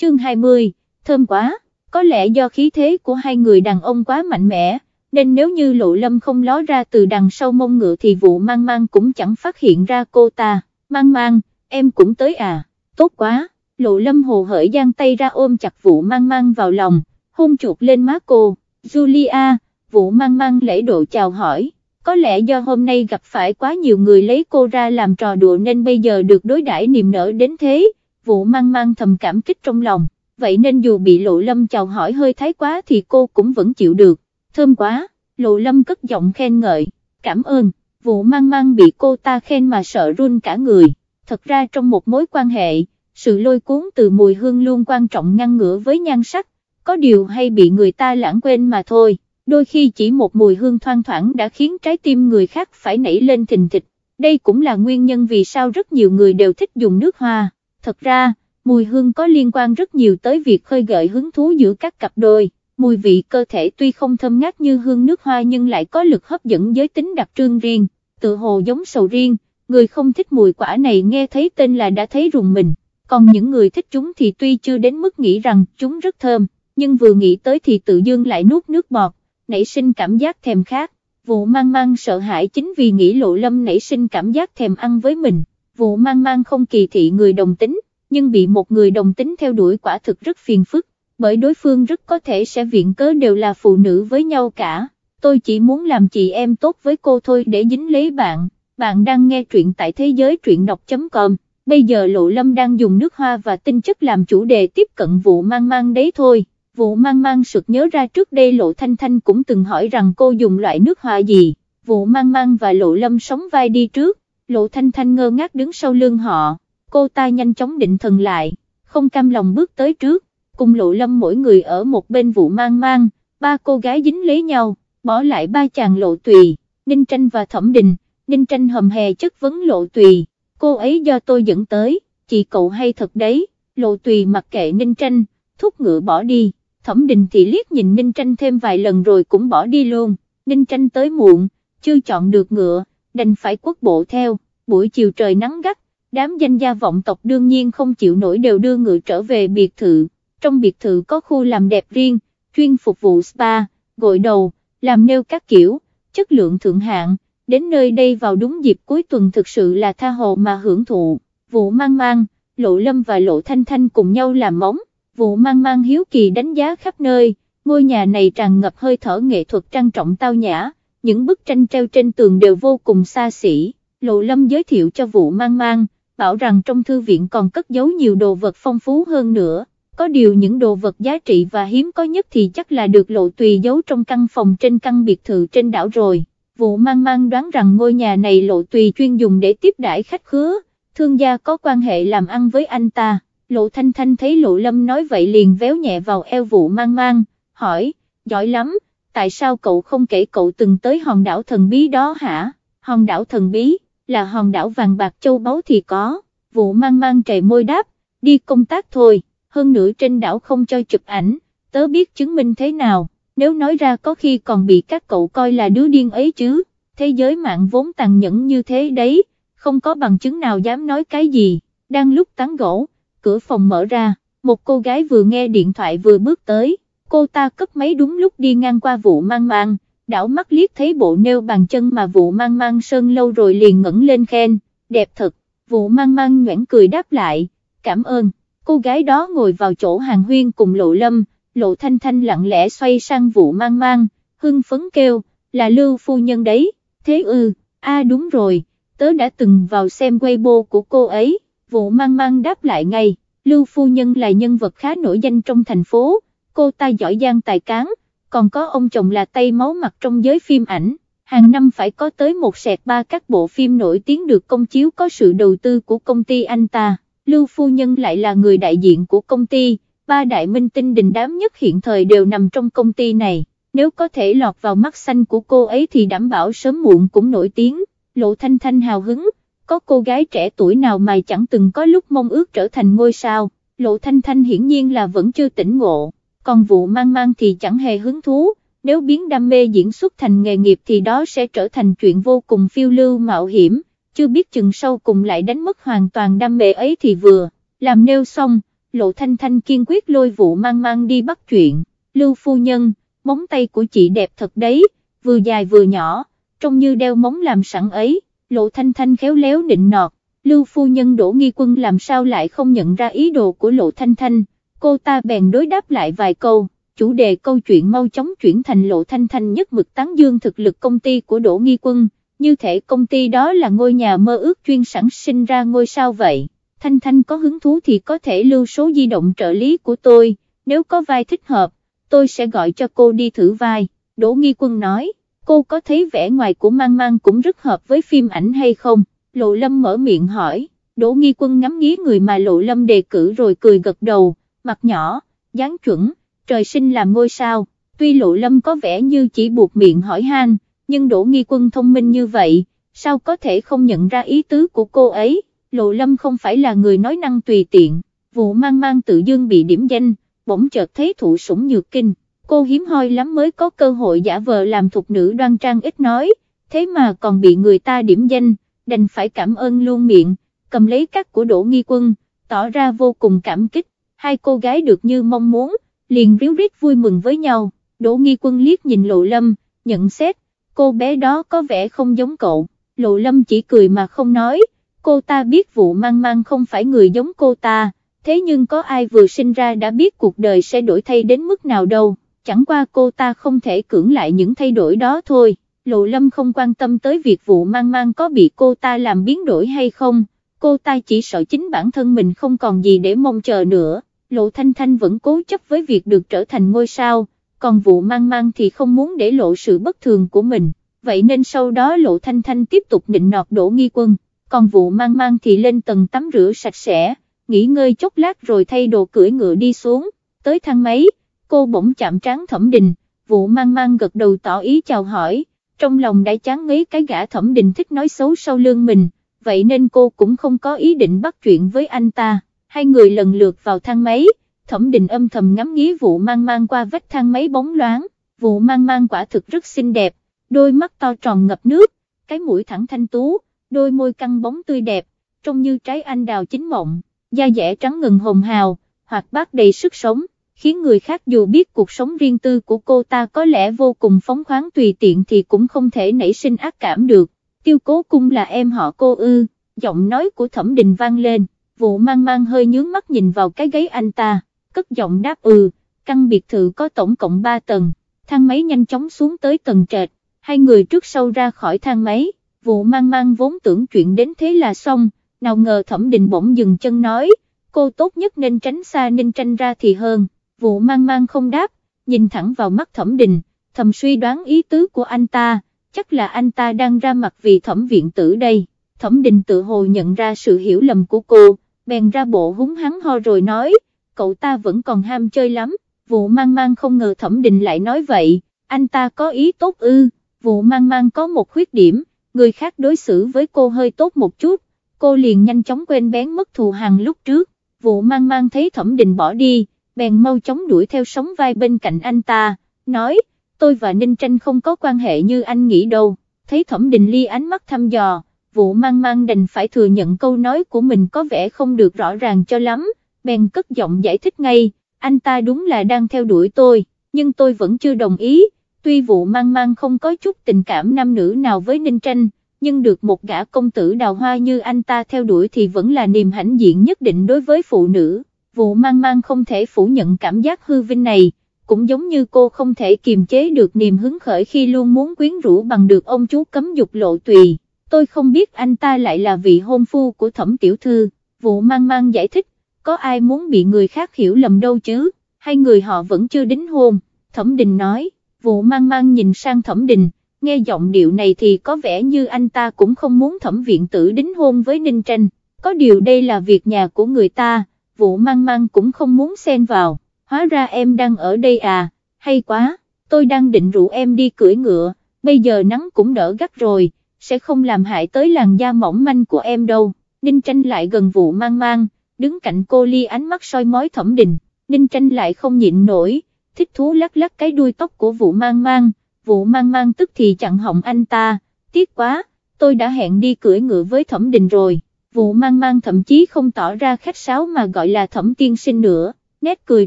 chương 20, thơm quá, có lẽ do khí thế của hai người đàn ông quá mạnh mẽ, nên nếu như lộ lâm không ló ra từ đằng sau mông ngựa thì vụ mang mang cũng chẳng phát hiện ra cô ta, mang mang, em cũng tới à, tốt quá, lộ lâm hồ hởi giang tay ra ôm chặt vụ mang mang vào lòng, hôn chuột lên má cô, Julia, vụ mang mang lễ độ chào hỏi, có lẽ do hôm nay gặp phải quá nhiều người lấy cô ra làm trò đùa nên bây giờ được đối đãi niềm nở đến thế, vụ mang mang thầm cảm kích trong lòng, vậy nên dù bị lộ lâm chào hỏi hơi thái quá thì cô cũng vẫn chịu được, thơm quá, lộ lâm cất giọng khen ngợi, cảm ơn, vụ mang mang bị cô ta khen mà sợ run cả người, thật ra trong một mối quan hệ, sự lôi cuốn từ mùi hương luôn quan trọng ngăn ngửa với nhan sắc, có điều hay bị người ta lãng quên mà thôi, đôi khi chỉ một mùi hương thoang thoảng đã khiến trái tim người khác phải nảy lên thình thịch, đây cũng là nguyên nhân vì sao rất nhiều người đều thích dùng nước hoa, thật ra, mùi hương có liên quan rất nhiều tới việc khơi gợi hứng thú giữa các cặp đôi, mùi vị cơ thể tuy không thơm ngát như hương nước hoa nhưng lại có lực hấp dẫn giới tính đặc trưng riêng, tự hồ giống sầu riêng, người không thích mùi quả này nghe thấy tên là đã thấy rùng mình, còn những người thích chúng thì tuy chưa đến mức nghĩ rằng chúng rất thơm, nhưng vừa nghĩ tới thì tự dương lại nuốt nước bọt, nảy sinh cảm giác thèm khát, vụ mang mang sợ hãi chính vì nghĩ lộ lâm nảy sinh cảm giác thèm ăn với mình, vụ mang mang không kỳ thị người đồng tính, nhưng bị một người đồng tính theo đuổi quả thực rất phiền phức, bởi đối phương rất có thể sẽ viện cớ đều là phụ nữ với nhau cả, tôi chỉ muốn làm chị em tốt với cô thôi để dính lấy bạn, bạn đang nghe truyện tại thế giới truyện đọc.com, bây giờ Lộ Lâm đang dùng nước hoa và tinh chất làm chủ đề tiếp cận vụ mang mang đấy thôi. Vụ mang mang sực nhớ ra trước đây Lộ Thanh Thanh cũng từng hỏi rằng cô dùng loại nước hoa gì, vụ mang mang và Lộ Lâm sống vai đi trước, Lộ Thanh Thanh ngơ ngác đứng sau lưng họ, cô ta nhanh chóng định thần lại, không cam lòng bước tới trước, cùng Lộ Lâm mỗi người ở một bên vụ mang mang, ba cô gái dính lấy nhau, bỏ lại ba chàng Lộ Tùy, Ninh Tranh và Thẩm Đình, Ninh Tranh hầm hè chất vấn Lộ Tùy, cô ấy do tôi dẫn tới, chị cậu hay thật đấy, Lộ Tùy mặc kệ Ninh Tranh, thúc ngựa bỏ đi. Thẩm đình thì liếc nhìn Ninh Tranh thêm vài lần rồi cũng bỏ đi luôn, Ninh Tranh tới muộn, chưa chọn được ngựa, đành phải quất bộ theo, buổi chiều trời nắng gắt, đám danh gia vọng tộc đương nhiên không chịu nổi đều đưa ngựa trở về biệt thự, trong biệt thự có khu làm đẹp riêng, chuyên phục vụ spa, gội đầu, làm nêu các kiểu, chất lượng thượng hạng, đến nơi đây vào đúng dịp cuối tuần thực sự là tha hồ mà hưởng thụ, vụ mang mang, lộ lâm và lộ thanh thanh cùng nhau làm móng vụ mang mang hiếu kỳ đánh giá khắp nơi, ngôi nhà này tràn ngập hơi thở nghệ thuật trang trọng tao nhã, những bức tranh treo trên tường đều vô cùng xa xỉ, Lộ Lâm giới thiệu cho vụ mang mang, bảo rằng trong thư viện còn cất giấu nhiều đồ vật phong phú hơn nữa, có điều những đồ vật giá trị và hiếm có nhất thì chắc là được lộ tùy giấu trong căn phòng trên căn biệt thự trên đảo rồi. Vụ mang mang đoán rằng ngôi nhà này lộ tùy chuyên dùng để tiếp đãi khách khứa, thương gia có quan hệ làm ăn với anh ta. Lộ Thanh Thanh thấy Lộ Lâm nói vậy liền véo nhẹ vào eo vụ mang mang, hỏi, giỏi lắm, tại sao cậu không kể cậu từng tới hòn đảo thần bí đó hả? Hòn đảo thần bí, là hòn đảo vàng bạc châu báu thì có, vụ mang mang trề môi đáp, đi công tác thôi, hơn nữa trên đảo không cho chụp ảnh, tớ biết chứng minh thế nào, nếu nói ra có khi còn bị các cậu coi là đứa điên ấy chứ, thế giới mạng vốn tàn nhẫn như thế đấy, không có bằng chứng nào dám nói cái gì, đang lúc tán gỗ cửa phòng mở ra, một cô gái vừa nghe điện thoại vừa bước tới, cô ta cất máy đúng lúc đi ngang qua vụ mang mang, đảo mắt liếc thấy bộ nêu bàn chân mà vụ mang mang sơn lâu rồi liền ngẩng lên khen, đẹp thật, vụ mang mang nhoảng cười đáp lại, cảm ơn, cô gái đó ngồi vào chỗ hàng huyên cùng lộ lâm, lộ thanh thanh lặng lẽ xoay sang vụ mang mang, hưng phấn kêu, là lưu phu nhân đấy, thế ư, a đúng rồi, tớ đã từng vào xem Weibo của cô ấy. Vụ mang mang đáp lại ngay, Lưu Phu Nhân là nhân vật khá nổi danh trong thành phố, cô ta giỏi giang tài cán, còn có ông chồng là tay máu mặt trong giới phim ảnh, hàng năm phải có tới một sẹt ba các bộ phim nổi tiếng được công chiếu có sự đầu tư của công ty anh ta, Lưu Phu Nhân lại là người đại diện của công ty, ba đại minh tinh đình đám nhất hiện thời đều nằm trong công ty này, nếu có thể lọt vào mắt xanh của cô ấy thì đảm bảo sớm muộn cũng nổi tiếng, Lộ Thanh Thanh hào hứng có cô gái trẻ tuổi nào mà chẳng từng có lúc mong ước trở thành ngôi sao, lộ thanh thanh hiển nhiên là vẫn chưa tỉnh ngộ, còn vụ mang mang thì chẳng hề hứng thú, nếu biến đam mê diễn xuất thành nghề nghiệp thì đó sẽ trở thành chuyện vô cùng phiêu lưu mạo hiểm, chưa biết chừng sau cùng lại đánh mất hoàn toàn đam mê ấy thì vừa, làm nêu xong, Lộ Thanh Thanh kiên quyết lôi vụ mang mang đi bắt chuyện, Lưu Phu Nhân, móng tay của chị đẹp thật đấy, vừa dài vừa nhỏ, trông như đeo móng làm sẵn ấy, Lộ Thanh Thanh khéo léo nịnh nọt, Lưu Phu Nhân đổ Nghi Quân làm sao lại không nhận ra ý đồ của Lộ Thanh Thanh, cô ta bèn đối đáp lại vài câu, chủ đề câu chuyện mau chóng chuyển thành Lộ Thanh Thanh nhất mực tán dương thực lực công ty của Đỗ Nghi Quân, như thể công ty đó là ngôi nhà mơ ước chuyên sản sinh ra ngôi sao vậy. Thanh Thanh có hứng thú thì có thể lưu số di động trợ lý của tôi, nếu có vai thích hợp, tôi sẽ gọi cho cô đi thử vai, Đỗ Nghi Quân nói, cô có thấy vẻ ngoài của Mang Mang cũng rất hợp với phim ảnh hay không, Lộ Lâm mở miệng hỏi, Đỗ Nghi Quân ngắm nghía người mà Lộ Lâm đề cử rồi cười gật đầu, mặt nhỏ, dáng chuẩn, trời sinh làm ngôi sao, tuy Lộ Lâm có vẻ như chỉ buộc miệng hỏi han, nhưng Đỗ Nghi Quân thông minh như vậy, sao có thể không nhận ra ý tứ của cô ấy, Lộ Lâm không phải là người nói năng tùy tiện, vụ mang mang tự dương bị điểm danh, bỗng chợt thấy thụ sủng nhược kinh, cô hiếm hoi lắm mới có cơ hội giả vờ làm thục nữ đoan trang ít nói, thế mà còn bị người ta điểm danh, đành phải cảm ơn luôn miệng, cầm lấy cắt của Đỗ Nghi Quân, tỏ ra vô cùng cảm kích, hai cô gái được như mong muốn, liền ríu rít vui mừng với nhau, Đỗ Nghi Quân liếc nhìn Lộ Lâm, nhận xét, cô bé đó có vẻ không giống cậu, Lộ Lâm chỉ cười mà không nói, cô ta biết vụ mang mang không phải người giống cô ta, thế nhưng có ai vừa sinh ra đã biết cuộc đời sẽ đổi thay đến mức nào đâu, chẳng qua cô ta không thể cưỡng lại những thay đổi đó thôi. Lộ Lâm không quan tâm tới việc vụ mang mang có bị cô ta làm biến đổi hay không, cô ta chỉ sợ chính bản thân mình không còn gì để mong chờ nữa, Lộ Thanh Thanh vẫn cố chấp với việc được trở thành ngôi sao, còn vụ mang mang thì không muốn để lộ sự bất thường của mình, vậy nên sau đó Lộ Thanh Thanh tiếp tục định nọt đổ nghi quân, còn vụ mang mang thì lên tầng tắm rửa sạch sẽ, nghỉ ngơi chốc lát rồi thay đồ cưỡi ngựa đi xuống, tới thang máy, cô bỗng chạm trán thẩm đình, vụ mang mang gật đầu tỏ ý chào hỏi trong lòng đã chán ngấy cái gã thẩm Đình thích nói xấu sau lưng mình, vậy nên cô cũng không có ý định bắt chuyện với anh ta, hai người lần lượt vào thang máy, thẩm định âm thầm ngắm nghía vụ mang mang qua vách thang máy bóng loáng, vụ mang mang quả thực rất xinh đẹp, đôi mắt to tròn ngập nước, cái mũi thẳng thanh tú, đôi môi căng bóng tươi đẹp, trông như trái anh đào chín mộng, da dẻ trắng ngần hồng hào, hoạt bát đầy sức sống khiến người khác dù biết cuộc sống riêng tư của cô ta có lẽ vô cùng phóng khoáng tùy tiện thì cũng không thể nảy sinh ác cảm được. Tiêu cố cung là em họ cô ư, giọng nói của thẩm đình vang lên, vụ mang mang hơi nhướng mắt nhìn vào cái gáy anh ta, cất giọng đáp ừ, căn biệt thự có tổng cộng 3 tầng, thang máy nhanh chóng xuống tới tầng trệt, hai người trước sau ra khỏi thang máy, vụ mang mang vốn tưởng chuyện đến thế là xong, nào ngờ thẩm đình bỗng dừng chân nói, cô tốt nhất nên tránh xa nên tranh ra thì hơn vụ mang mang không đáp, nhìn thẳng vào mắt thẩm đình, thầm suy đoán ý tứ của anh ta, chắc là anh ta đang ra mặt vì thẩm viện tử đây, thẩm đình tự hồ nhận ra sự hiểu lầm của cô, bèn ra bộ húng hắn ho rồi nói, cậu ta vẫn còn ham chơi lắm, vụ mang mang không ngờ thẩm đình lại nói vậy, anh ta có ý tốt ư, vụ mang mang có một khuyết điểm, người khác đối xử với cô hơi tốt một chút, cô liền nhanh chóng quên bén mất thù hàng lúc trước, vụ mang mang thấy thẩm đình bỏ đi, bèn mau chóng đuổi theo sóng vai bên cạnh anh ta, nói, tôi và Ninh Tranh không có quan hệ như anh nghĩ đâu, thấy Thẩm Đình Ly ánh mắt thăm dò, vụ mang mang đành phải thừa nhận câu nói của mình có vẻ không được rõ ràng cho lắm, bèn cất giọng giải thích ngay, anh ta đúng là đang theo đuổi tôi, nhưng tôi vẫn chưa đồng ý, tuy vụ mang mang không có chút tình cảm nam nữ nào với Ninh Tranh, nhưng được một gã công tử đào hoa như anh ta theo đuổi thì vẫn là niềm hãnh diện nhất định đối với phụ nữ. Vụ mang mang không thể phủ nhận cảm giác hư vinh này, cũng giống như cô không thể kiềm chế được niềm hứng khởi khi luôn muốn quyến rũ bằng được ông chú cấm dục lộ tùy, tôi không biết anh ta lại là vị hôn phu của thẩm tiểu thư, vụ mang mang giải thích, có ai muốn bị người khác hiểu lầm đâu chứ, hai người họ vẫn chưa đính hôn, thẩm đình nói, vụ mang mang nhìn sang thẩm đình, nghe giọng điệu này thì có vẻ như anh ta cũng không muốn thẩm viện tử đính hôn với Ninh Tranh, có điều đây là việc nhà của người ta vụ mang mang cũng không muốn xen vào, hóa ra em đang ở đây à, hay quá, tôi đang định rủ em đi cưỡi ngựa, bây giờ nắng cũng đỡ gắt rồi, sẽ không làm hại tới làn da mỏng manh của em đâu, Ninh tranh lại gần vụ mang mang, đứng cạnh cô ly ánh mắt soi mói thẩm đình, Ninh tranh lại không nhịn nổi, thích thú lắc lắc cái đuôi tóc của vụ mang mang, vụ mang mang tức thì chặn họng anh ta, tiếc quá, tôi đã hẹn đi cưỡi ngựa với thẩm đình rồi. Vụ mang mang thậm chí không tỏ ra khách sáo mà gọi là thẩm tiên sinh nữa, nét cười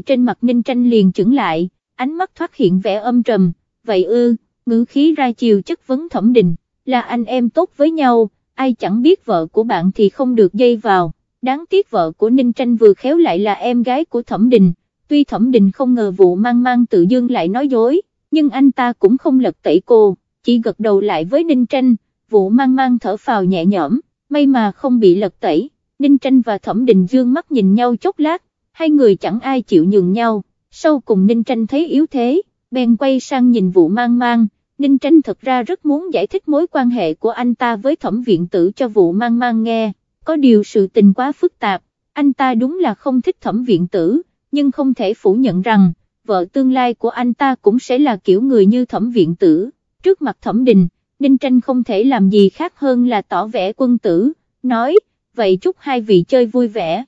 trên mặt ninh tranh liền chững lại, ánh mắt thoát hiện vẻ âm trầm, vậy ư, ngữ khí ra chiều chất vấn thẩm đình, là anh em tốt với nhau, ai chẳng biết vợ của bạn thì không được dây vào, đáng tiếc vợ của ninh tranh vừa khéo lại là em gái của thẩm đình, tuy thẩm đình không ngờ vụ mang mang tự dưng lại nói dối, nhưng anh ta cũng không lật tẩy cô, chỉ gật đầu lại với ninh tranh, vụ mang mang thở phào nhẹ nhõm may mà không bị lật tẩy, Ninh Tranh và Thẩm Đình Dương mắt nhìn nhau chốc lát, hai người chẳng ai chịu nhường nhau, sau cùng Ninh Tranh thấy yếu thế, bèn quay sang nhìn vụ mang mang, Ninh Tranh thật ra rất muốn giải thích mối quan hệ của anh ta với thẩm viện tử cho vụ mang mang nghe, có điều sự tình quá phức tạp, anh ta đúng là không thích thẩm viện tử, nhưng không thể phủ nhận rằng, vợ tương lai của anh ta cũng sẽ là kiểu người như thẩm viện tử, trước mặt thẩm đình, Ninh Tranh không thể làm gì khác hơn là tỏ vẻ quân tử, nói, vậy chúc hai vị chơi vui vẻ.